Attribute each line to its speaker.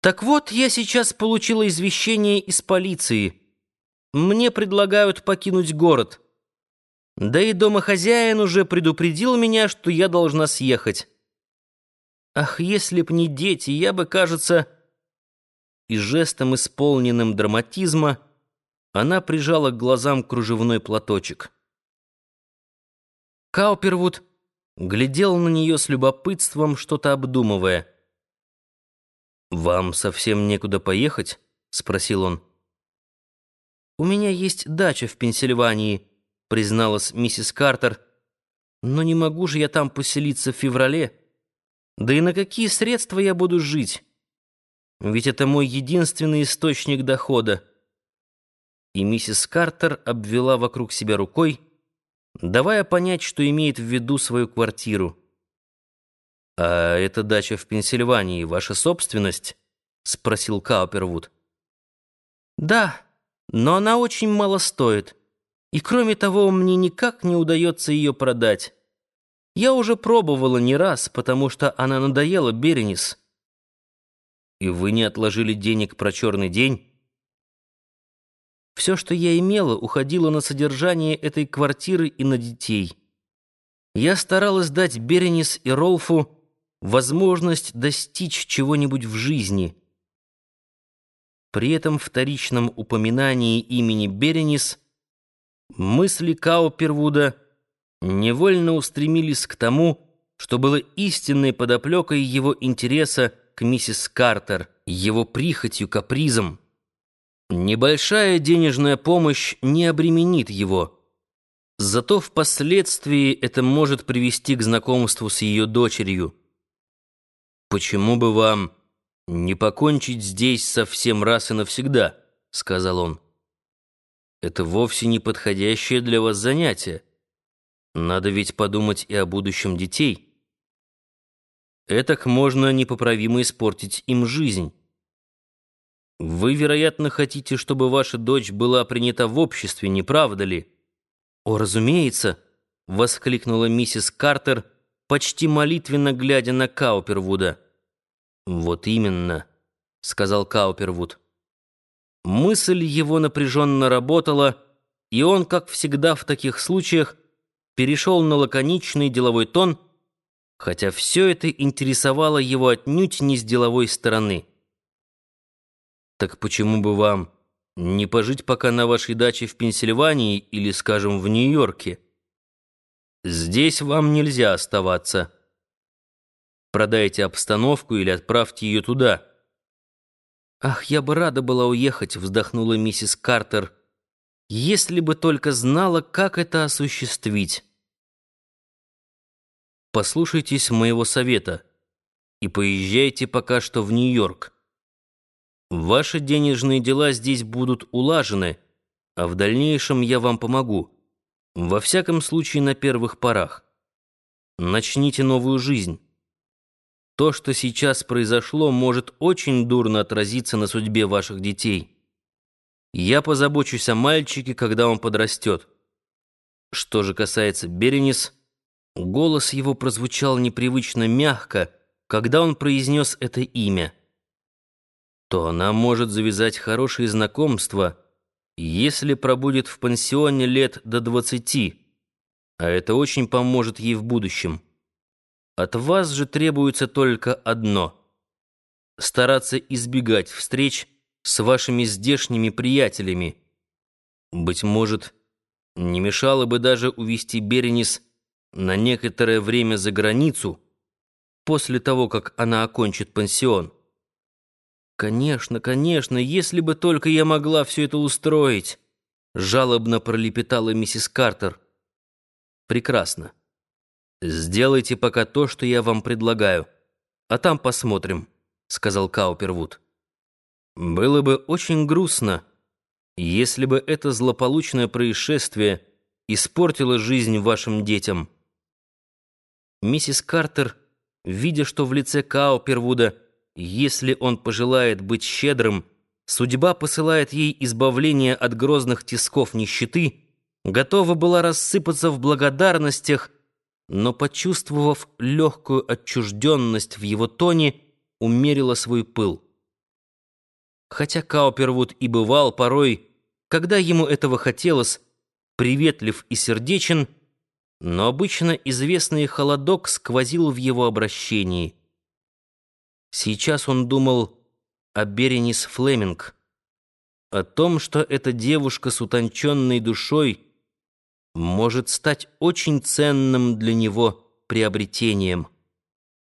Speaker 1: Так вот, я сейчас получила извещение из полиции. Мне предлагают покинуть город. Да и домохозяин уже предупредил меня, что я должна съехать. Ах, если б не дети, я бы, кажется... И жестом, исполненным драматизма, она прижала к глазам кружевной платочек. Каупервуд глядел на нее с любопытством, что-то обдумывая. «Вам совсем некуда поехать?» — спросил он. «У меня есть дача в Пенсильвании», — призналась миссис Картер. «Но не могу же я там поселиться в феврале. Да и на какие средства я буду жить? Ведь это мой единственный источник дохода». И миссис Картер обвела вокруг себя рукой, давая понять, что имеет в виду свою квартиру. «А эта дача в Пенсильвании ваша собственность?» — спросил Каупервуд. «Да, но она очень мало стоит. И кроме того, мне никак не удается ее продать. Я уже пробовала не раз, потому что она надоела Беренис». «И вы не отложили денег про черный день?» «Все, что я имела, уходило на содержание этой квартиры и на детей. Я старалась дать Беренис и Ролфу возможность достичь чего-нибудь в жизни. При этом вторичном упоминании имени Беренис мысли Каупервуда невольно устремились к тому, что было истинной подоплекой его интереса к миссис Картер, его прихотью, капризом. Небольшая денежная помощь не обременит его. Зато впоследствии это может привести к знакомству с ее дочерью. «Почему бы вам не покончить здесь совсем раз и навсегда?» — сказал он. «Это вовсе не подходящее для вас занятие. Надо ведь подумать и о будущем детей. Этак можно непоправимо испортить им жизнь. Вы, вероятно, хотите, чтобы ваша дочь была принята в обществе, не правда ли?» «О, разумеется!» — воскликнула миссис Картер — почти молитвенно глядя на Каупервуда. «Вот именно», — сказал Каупервуд. Мысль его напряженно работала, и он, как всегда в таких случаях, перешел на лаконичный деловой тон, хотя все это интересовало его отнюдь не с деловой стороны. «Так почему бы вам не пожить пока на вашей даче в Пенсильвании или, скажем, в Нью-Йорке?» Здесь вам нельзя оставаться. Продайте обстановку или отправьте ее туда. Ах, я бы рада была уехать, вздохнула миссис Картер, если бы только знала, как это осуществить. Послушайтесь моего совета и поезжайте пока что в Нью-Йорк. Ваши денежные дела здесь будут улажены, а в дальнейшем я вам помогу. Во всяком случае, на первых порах. Начните новую жизнь. То, что сейчас произошло, может очень дурно отразиться на судьбе ваших детей. Я позабочусь о мальчике, когда он подрастет. Что же касается Беренис, голос его прозвучал непривычно мягко, когда он произнес это имя. То она может завязать хорошие знакомства — если пробудет в пансионе лет до двадцати, а это очень поможет ей в будущем. От вас же требуется только одно — стараться избегать встреч с вашими здешними приятелями. Быть может, не мешало бы даже увести Беренис на некоторое время за границу после того, как она окончит пансион. «Конечно, конечно, если бы только я могла все это устроить!» Жалобно пролепетала миссис Картер. «Прекрасно. Сделайте пока то, что я вам предлагаю, а там посмотрим», — сказал Каупервуд. «Было бы очень грустно, если бы это злополучное происшествие испортило жизнь вашим детям». Миссис Картер, видя, что в лице Каупервуда — если он пожелает быть щедрым, судьба посылает ей избавление от грозных тисков нищеты, готова была рассыпаться в благодарностях, но, почувствовав легкую отчужденность в его тоне, умерила свой пыл. Хотя Каупервуд и бывал порой, когда ему этого хотелось, приветлив и сердечен, но обычно известный холодок сквозил в его обращении. Сейчас он думал о Беренис Флеминг, о том, что эта девушка с утонченной душой может стать очень ценным для него приобретением.